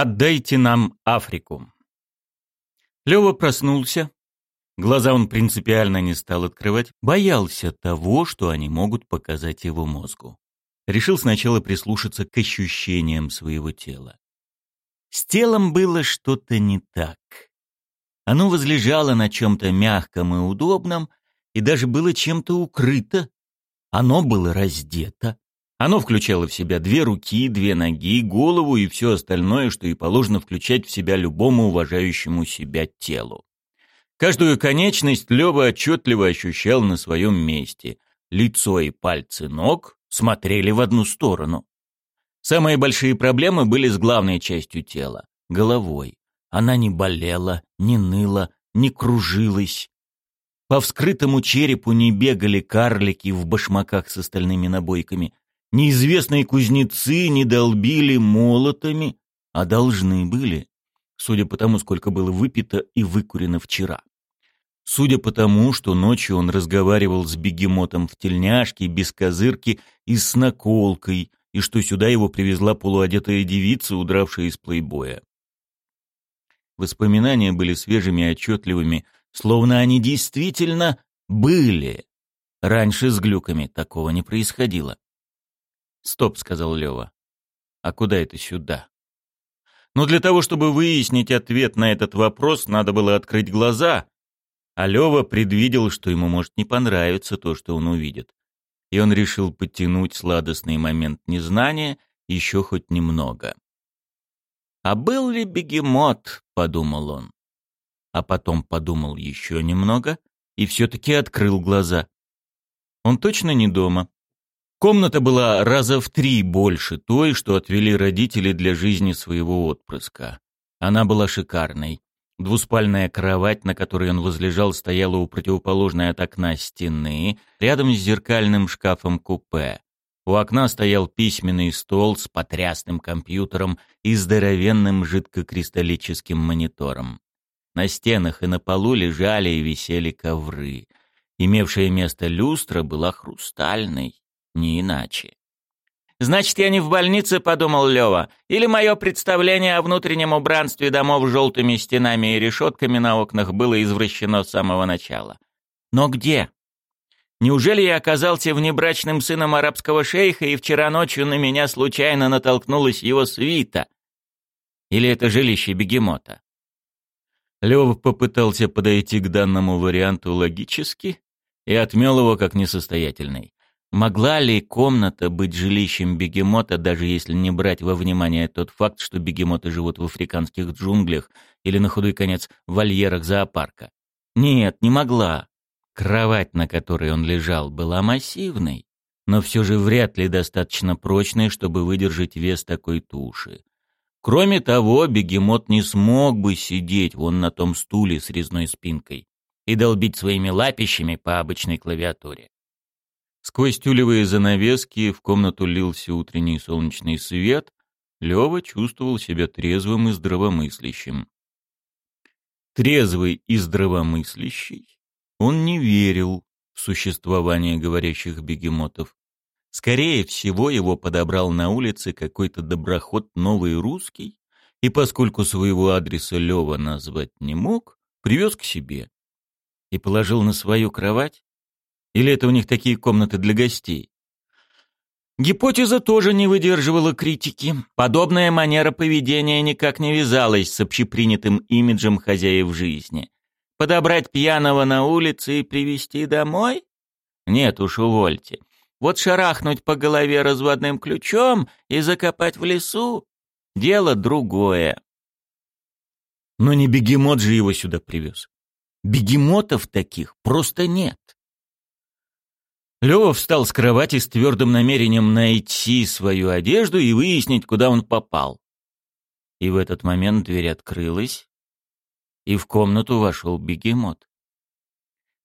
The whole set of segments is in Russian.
Отдайте нам Африку. Лёва проснулся. Глаза он принципиально не стал открывать. Боялся того, что они могут показать его мозгу. Решил сначала прислушаться к ощущениям своего тела. С телом было что-то не так. Оно возлежало на чем-то мягком и удобном, и даже было чем-то укрыто. Оно было раздето. Оно включало в себя две руки, две ноги, голову и все остальное, что и положено включать в себя любому уважающему себя телу. Каждую конечность Лёва отчетливо ощущал на своем месте. Лицо и пальцы ног смотрели в одну сторону. Самые большие проблемы были с главной частью тела — головой. Она не болела, не ныла, не кружилась. По вскрытому черепу не бегали карлики в башмаках с остальными набойками. Неизвестные кузнецы не долбили молотами, а должны были, судя по тому, сколько было выпито и выкурено вчера. Судя по тому, что ночью он разговаривал с бегемотом в тельняшке, без козырки и с наколкой, и что сюда его привезла полуодетая девица, удравшая из плейбоя. Воспоминания были свежими и отчетливыми, словно они действительно были. Раньше с глюками такого не происходило. «Стоп», — сказал Лева. «А куда это сюда?» Но для того, чтобы выяснить ответ на этот вопрос, надо было открыть глаза. А Лева предвидел, что ему может не понравиться то, что он увидит. И он решил подтянуть сладостный момент незнания еще хоть немного. «А был ли бегемот?» — подумал он. А потом подумал еще немного и все-таки открыл глаза. Он точно не дома. Комната была раза в три больше той, что отвели родители для жизни своего отпрыска. Она была шикарной. Двуспальная кровать, на которой он возлежал, стояла у противоположной от окна стены, рядом с зеркальным шкафом-купе. У окна стоял письменный стол с потрясным компьютером и здоровенным жидкокристаллическим монитором. На стенах и на полу лежали и висели ковры. Имевшая место люстра была хрустальной не иначе. «Значит, я не в больнице», — подумал Лёва, «или мое представление о внутреннем убранстве домов с желтыми стенами и решетками на окнах было извращено с самого начала. Но где? Неужели я оказался внебрачным сыном арабского шейха, и вчера ночью на меня случайно натолкнулась его свита? Или это жилище бегемота?» Лёва попытался подойти к данному варианту логически и отмел его как несостоятельный. Могла ли комната быть жилищем бегемота, даже если не брать во внимание тот факт, что бегемоты живут в африканских джунглях или, на худой конец, в вольерах зоопарка? Нет, не могла. Кровать, на которой он лежал, была массивной, но все же вряд ли достаточно прочной, чтобы выдержать вес такой туши. Кроме того, бегемот не смог бы сидеть вон на том стуле с резной спинкой и долбить своими лапищами по обычной клавиатуре. Сквозь тюлевые занавески в комнату лился утренний солнечный свет. Лёва чувствовал себя трезвым и здравомыслящим. Трезвый и здравомыслящий, он не верил в существование говорящих бегемотов. Скорее всего, его подобрал на улице какой-то доброход новый русский, и поскольку своего адреса Лёва назвать не мог, привез к себе и положил на свою кровать, или это у них такие комнаты для гостей? Гипотеза тоже не выдерживала критики. Подобная манера поведения никак не вязалась с общепринятым имиджем хозяев жизни. Подобрать пьяного на улице и привести домой? Нет уж, увольте. Вот шарахнуть по голове разводным ключом и закопать в лесу — дело другое. Но не бегемот же его сюда привез. Бегемотов таких просто нет. Лёва встал с кровати с твердым намерением найти свою одежду и выяснить, куда он попал. И в этот момент дверь открылась, и в комнату вошел бегемот.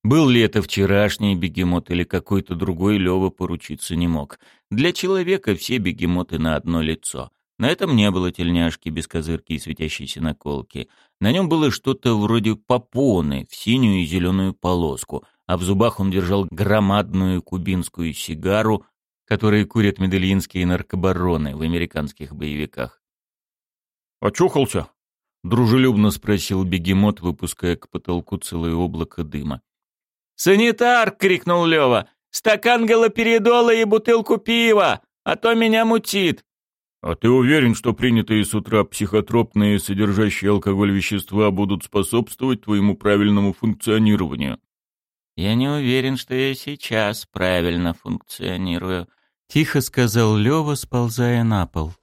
Был ли это вчерашний бегемот или какой-то другой, Лёва поручиться не мог. Для человека все бегемоты на одно лицо. На этом не было тельняшки без козырки и светящейся наколки. На нем было что-то вроде попоны в синюю и зеленую полоску, а в зубах он держал громадную кубинскую сигару, которую курят медельинские наркобароны в американских боевиках. «Очухался?» — дружелюбно спросил бегемот, выпуская к потолку целое облако дыма. «Санитар!» — крикнул Лева. «Стакан галоперидола и бутылку пива, а то меня мутит!» «А ты уверен, что принятые с утра психотропные, содержащие алкоголь вещества будут способствовать твоему правильному функционированию?» «Я не уверен, что я сейчас правильно функционирую», — тихо сказал Лева, сползая на пол.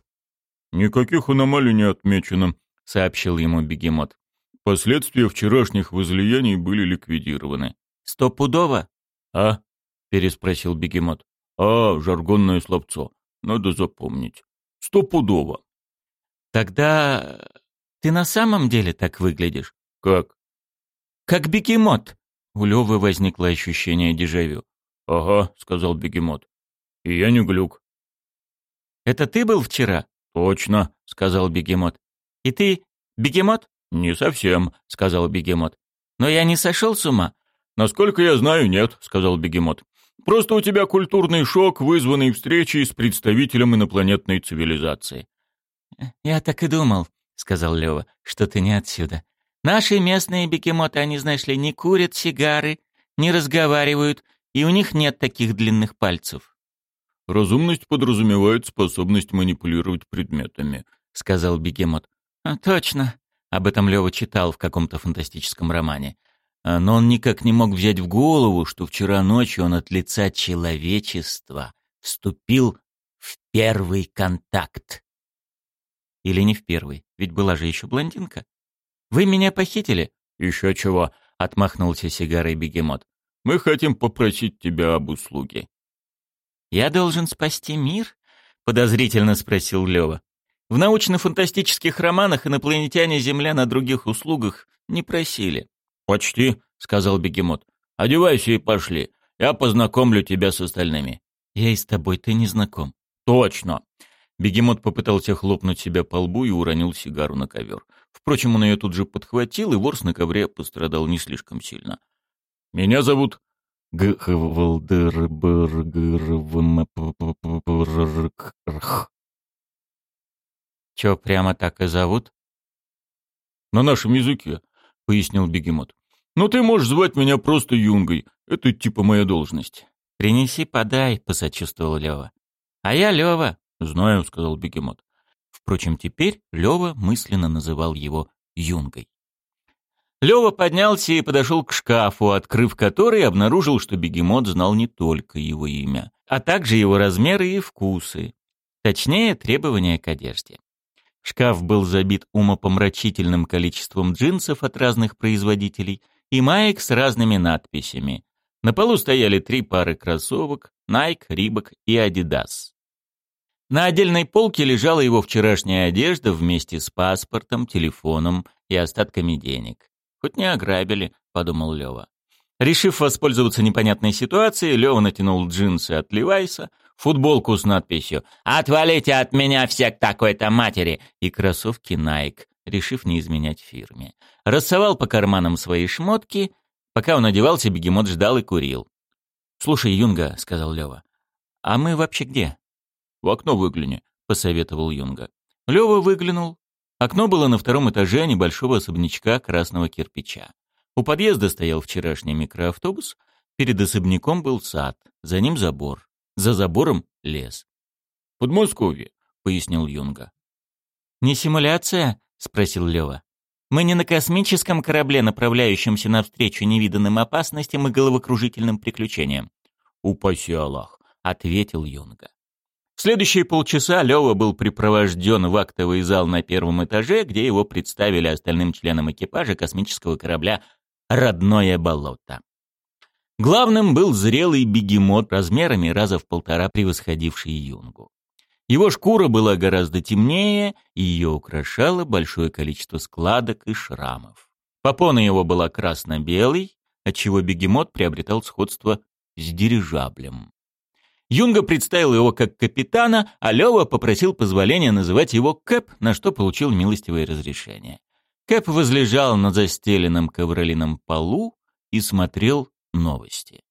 «Никаких аномалий не отмечено», — сообщил ему бегемот. «Последствия вчерашних возлияний были ликвидированы». «Стопудово?» «А?» — переспросил бегемот. «А, жаргонное словцо. Надо запомнить. Стопудово». «Тогда ты на самом деле так выглядишь?» «Как?» «Как бегемот», у Лёвы возникло ощущение дежавю. «Ага», — сказал бегемот. «И я не глюк». «Это ты был вчера?» «Точно», — сказал бегемот. «И ты бегемот?» «Не совсем», — сказал бегемот. «Но я не сошел с ума?» «Насколько я знаю, нет», — сказал бегемот. «Просто у тебя культурный шок, вызванный встречей с представителем инопланетной цивилизации». «Я так и думал», — сказал Лёва, — «что ты не отсюда. Наши местные бегемоты, они, знаешь ли, не курят сигары, не разговаривают, и у них нет таких длинных пальцев. «Разумность подразумевает способность манипулировать предметами», — сказал бегемот. А, «Точно», — об этом Лёва читал в каком-то фантастическом романе. А, но он никак не мог взять в голову, что вчера ночью он от лица человечества вступил в первый контакт. Или не в первый, ведь была же еще блондинка. Вы меня похитили?» «Еще чего», — отмахнулся сигарой бегемот. «Мы хотим попросить тебя об услуге». «Я должен спасти мир?» — подозрительно спросил Лева. «В научно-фантастических романах инопланетяне Земля на других услугах не просили». «Почти», — сказал бегемот. «Одевайся и пошли. Я познакомлю тебя с остальными». «Я и с тобой, ты не знаком». «Точно». Бегемот попытался хлопнуть себя по лбу и уронил сигару на ковер. Впрочем, он ее тут же подхватил, и ворс на ковре пострадал не слишком сильно. «Меня зовут...» Чё, прямо так и зовут? На нашем языке, пояснил бегемот. Но ты можешь звать меня просто Юнгой. Это типа моя должность. Принеси, подай, посочувствовал Лёва. А я Лёва. Знаю, сказал бегемот. Впрочем, теперь Лёва мысленно называл его Юнгой. Лёва поднялся и подошел к шкафу, открыв который, обнаружил, что бегемот знал не только его имя, а также его размеры и вкусы. Точнее, требования к одежде. Шкаф был забит умопомрачительным количеством джинсов от разных производителей и маек с разными надписями. На полу стояли три пары кроссовок Nike, Reebok и Adidas. На отдельной полке лежала его вчерашняя одежда вместе с паспортом, телефоном и остатками денег. «Хоть не ограбили», — подумал Лёва. Решив воспользоваться непонятной ситуацией, Лёва натянул джинсы от Левайса, футболку с надписью «Отвалите от меня все к такой-то матери!» и кроссовки Nike, решив не изменять фирме. Рассовал по карманам свои шмотки. Пока он одевался, бегемот ждал и курил. «Слушай, Юнга», — сказал Лёва, — «а мы вообще где?» «В окно выгляни», — посоветовал Юнга. Лёва выглянул. Окно было на втором этаже небольшого особнячка красного кирпича. У подъезда стоял вчерашний микроавтобус, перед особняком был сад, за ним забор, за забором лес. «Подмосковье», — пояснил Юнга. «Не симуляция?» — спросил Лёва. «Мы не на космическом корабле, направляющемся навстречу невиданным опасностям и головокружительным приключениям». «Упаси Аллах», — ответил Юнга. Следующие полчаса Лёва был припровожден в актовый зал на первом этаже, где его представили остальным членам экипажа космического корабля «Родное болото». Главным был зрелый бегемот размерами раза в полтора превосходивший юнгу. Его шкура была гораздо темнее, и ее украшало большое количество складок и шрамов. Попона его была красно-белой, отчего бегемот приобретал сходство с дирижаблем. Юнга представил его как капитана, а Лёва попросил позволения называть его Кэп, на что получил милостивое разрешение. Кэп возлежал на застеленном ковролином полу и смотрел новости.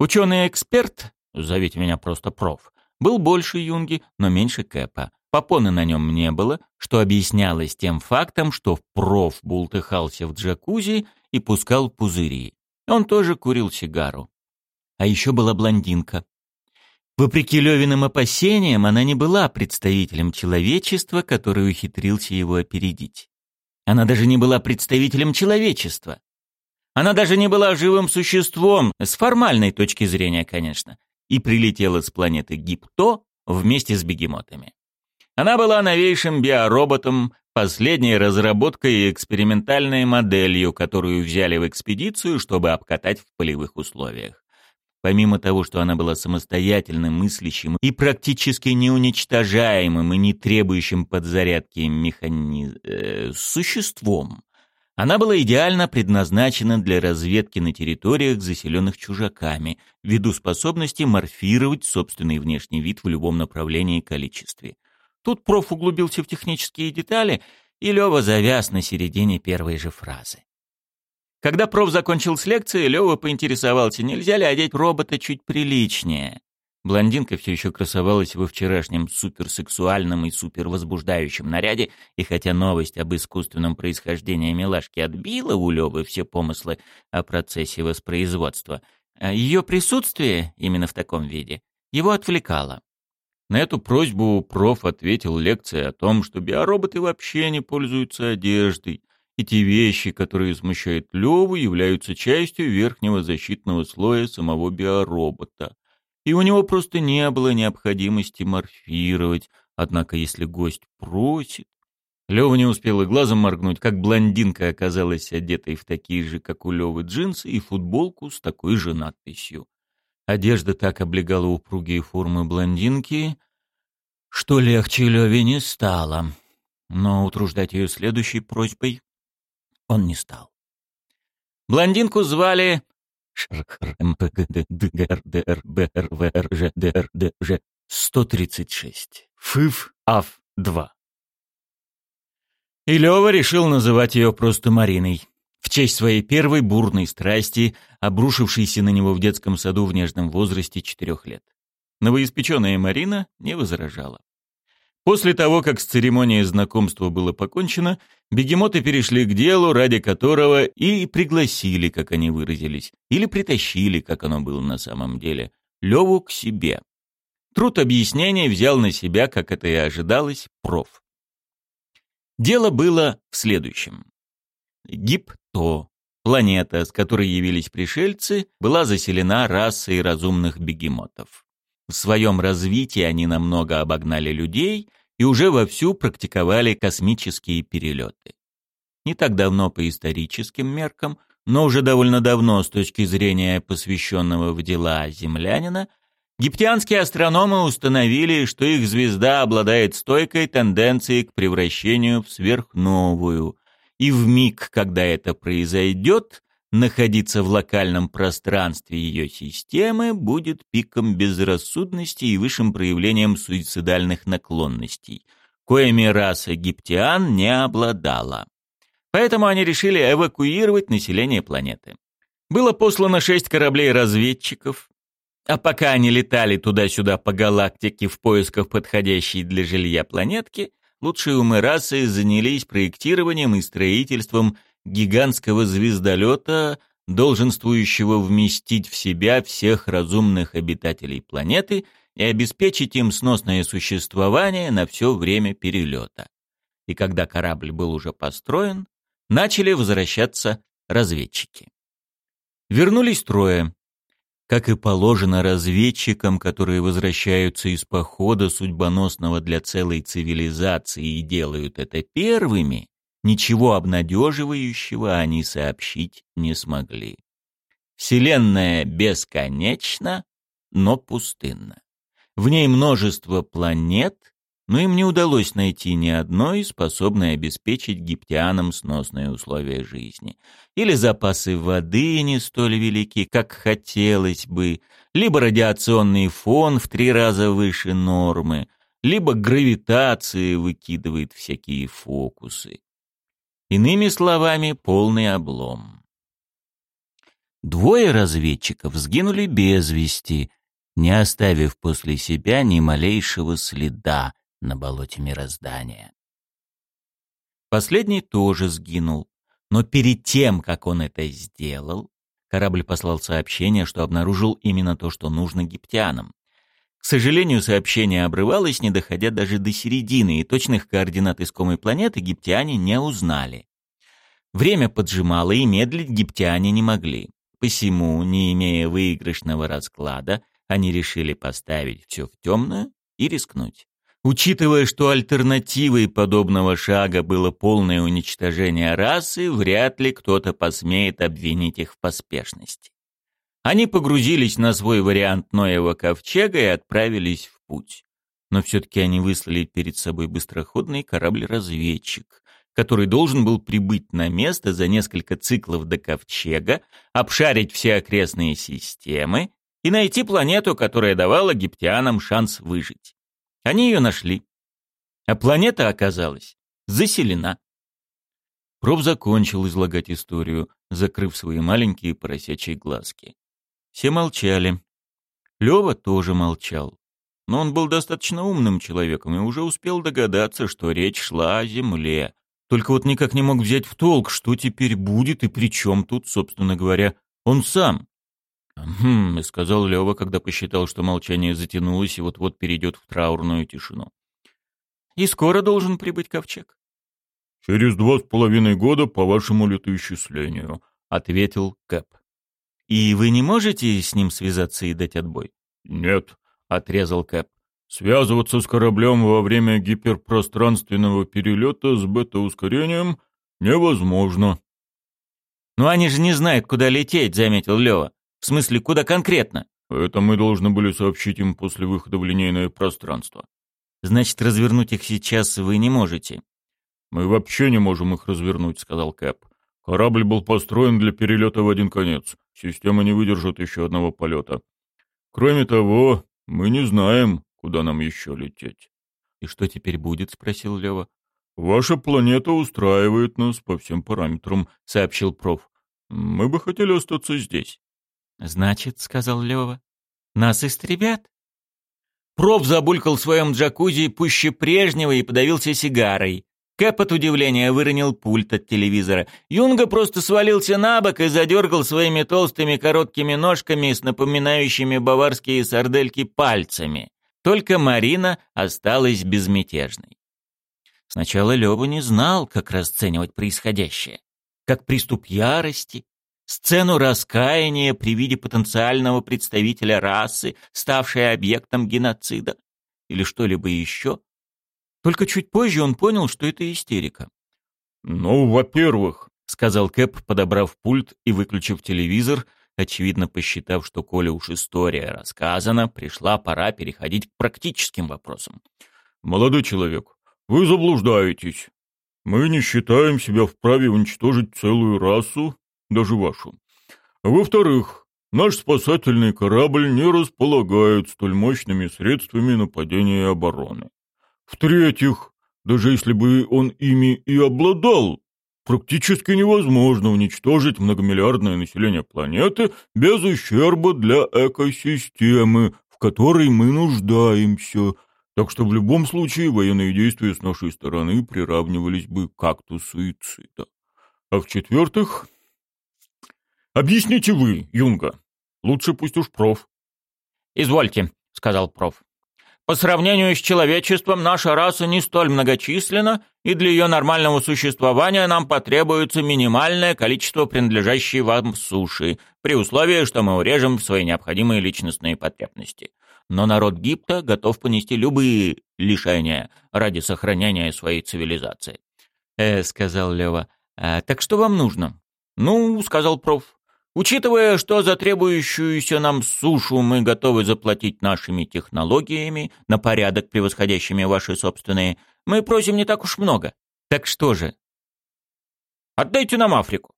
Ученый-эксперт, зовите меня просто проф, был больше Юнги, но меньше Кэпа. Попоны на нем не было, что объяснялось тем фактом, что проф бултыхался в джакузи и пускал пузыри. Он тоже курил сигару. А еще была блондинка. Вопреки Левиным опасениям, она не была представителем человечества, который ухитрился его опередить. Она даже не была представителем человечества. Она даже не была живым существом, с формальной точки зрения, конечно, и прилетела с планеты Гипто вместе с бегемотами. Она была новейшим биороботом, последней разработкой и экспериментальной моделью, которую взяли в экспедицию, чтобы обкатать в полевых условиях. Помимо того, что она была самостоятельным, мыслящим и практически неуничтожаемым и не требующим подзарядки механиз... э, существом, она была идеально предназначена для разведки на территориях, заселенных чужаками, ввиду способности морфировать собственный внешний вид в любом направлении и количестве. Тут проф углубился в технические детали, и Лёва завяз на середине первой же фразы. Когда проф закончил с лекцией, Лёва поинтересовался, нельзя ли одеть робота чуть приличнее. Блондинка все еще красовалась во вчерашнем суперсексуальном и супервозбуждающем наряде, и хотя новость об искусственном происхождении милашки отбила у Лёвы все помыслы о процессе воспроизводства, а ее присутствие именно в таком виде его отвлекало. На эту просьбу проф ответил лекцией о том, что биороботы вообще не пользуются одеждой, и те вещи, которые смущают Леву, являются частью верхнего защитного слоя самого биоробота и у него просто не было необходимости морфировать. Однако, если гость просит... Лёва не успел и глазом моргнуть, как блондинка оказалась одетой в такие же, как у Лёвы, джинсы и футболку с такой же надписью. Одежда так облегала упругие формы блондинки, что легче Лёве не стало. Но утруждать её следующей просьбой он не стал. Блондинку звали ШРМПГД 136. ФИФ АФ-2. И Лёва решил называть ее просто Мариной. В честь своей первой бурной страсти, обрушившейся на него в детском саду в нежном возрасте четырех лет. Новоиспеченная Марина не возражала. После того, как с церемонией знакомства было покончено, бегемоты перешли к делу, ради которого и пригласили, как они выразились, или притащили, как оно было на самом деле, Леву к себе. Труд объяснения взял на себя, как это и ожидалось, проф. Дело было в следующем. Гипто, планета, с которой явились пришельцы, была заселена расой разумных бегемотов. В своем развитии они намного обогнали людей и уже вовсю практиковали космические перелеты. Не так давно по историческим меркам, но уже довольно давно с точки зрения посвященного в дела землянина, египтянские астрономы установили, что их звезда обладает стойкой тенденцией к превращению в сверхновую, и в миг, когда это произойдет, находиться в локальном пространстве ее системы будет пиком безрассудности и высшим проявлением суицидальных наклонностей, коими раса египтян не обладала. Поэтому они решили эвакуировать население планеты. Было послано шесть кораблей-разведчиков, а пока они летали туда-сюда по галактике в поисках подходящей для жилья планетки, лучшие умы расы занялись проектированием и строительством гигантского звездолета, долженствующего вместить в себя всех разумных обитателей планеты и обеспечить им сносное существование на все время перелета. И когда корабль был уже построен, начали возвращаться разведчики. Вернулись трое. Как и положено разведчикам, которые возвращаются из похода судьбоносного для целой цивилизации и делают это первыми, Ничего обнадеживающего они сообщить не смогли. Вселенная бесконечна, но пустынна. В ней множество планет, но им не удалось найти ни одной, способной обеспечить гиптианам сносные условия жизни. Или запасы воды не столь велики, как хотелось бы, либо радиационный фон в три раза выше нормы, либо гравитация выкидывает всякие фокусы. Иными словами, полный облом. Двое разведчиков сгинули без вести, не оставив после себя ни малейшего следа, на болоте мироздания. Последний тоже сгинул. Но перед тем, как он это сделал, корабль послал сообщение, что обнаружил именно то, что нужно египтянам. К сожалению, сообщение обрывалось, не доходя даже до середины, и точных координат искомой планеты египтяне не узнали. Время поджимало, и медлить египтяне не могли. Посему, не имея выигрышного расклада, они решили поставить все в темную и рискнуть. Учитывая, что альтернативой подобного шага было полное уничтожение расы, вряд ли кто-то посмеет обвинить их в поспешности. Они погрузились на свой вариант Ноева ковчега и отправились в путь. Но все-таки они выслали перед собой быстроходный корабль-разведчик, который должен был прибыть на место за несколько циклов до ковчега, обшарить все окрестные системы и найти планету, которая давала египтянам шанс выжить. Они ее нашли. А планета оказалась заселена. Проф закончил излагать историю, закрыв свои маленькие поросячьи глазки. Все молчали. Лёва тоже молчал. Но он был достаточно умным человеком и уже успел догадаться, что речь шла о Земле. Только вот никак не мог взять в толк, что теперь будет и при чем тут, собственно говоря, он сам. «Хм», — сказал Лёва, когда посчитал, что молчание затянулось и вот-вот перейдет в траурную тишину. «И скоро должен прибыть ковчег?» «Через два с половиной года по вашему летоисчислению», — ответил Кэп. «И вы не можете с ним связаться и дать отбой?» «Нет», — отрезал Кэп. «Связываться с кораблем во время гиперпространственного перелета с бета-ускорением невозможно». «Но они же не знают, куда лететь», — заметил Лёва. В смысле, куда конкретно? Это мы должны были сообщить им после выхода в линейное пространство. Значит, развернуть их сейчас вы не можете. Мы вообще не можем их развернуть, сказал Кэп. Корабль был построен для перелета в один конец. Система не выдержит еще одного полета. Кроме того, мы не знаем, куда нам еще лететь. И что теперь будет? спросил Лева. Ваша планета устраивает нас по всем параметрам, сообщил проф. Мы бы хотели остаться здесь. «Значит, — сказал Лева, — нас истребят?» Проф забулькал в своем джакузи пуще прежнего и подавился сигарой. Кэп от удивления выронил пульт от телевизора. Юнга просто свалился на бок и задергал своими толстыми короткими ножками с напоминающими баварские сардельки пальцами. Только Марина осталась безмятежной. Сначала Лёва не знал, как расценивать происходящее. Как приступ ярости, сцену раскаяния при виде потенциального представителя расы, ставшей объектом геноцида, или что-либо еще. Только чуть позже он понял, что это истерика. «Ну, во-первых», — сказал Кэп, подобрав пульт и выключив телевизор, очевидно посчитав, что коли уж история рассказана, пришла пора переходить к практическим вопросам. «Молодой человек, вы заблуждаетесь. Мы не считаем себя вправе уничтожить целую расу даже вашу. Во-вторых, наш спасательный корабль не располагает столь мощными средствами нападения и обороны. В-третьих, даже если бы он ими и обладал, практически невозможно уничтожить многомиллиардное население планеты без ущерба для экосистемы, в которой мы нуждаемся. Так что в любом случае военные действия с нашей стороны приравнивались бы к акту суицида. А в-четвертых, Объясните вы, Юнга. Лучше пусть уж проф. Извольте, сказал проф. По сравнению с человечеством, наша раса не столь многочисленна, и для ее нормального существования нам потребуется минимальное количество принадлежащей вам суши, при условии, что мы урежем свои необходимые личностные потребности. Но народ Гипта готов понести любые лишения ради сохранения своей цивилизации. «Э, — сказал Лева, а, — так что вам нужно? — Ну, — сказал проф, Учитывая, что за требующуюся нам сушу мы готовы заплатить нашими технологиями, на порядок превосходящими ваши собственные, мы просим не так уж много. Так что же? Отдайте нам Африку.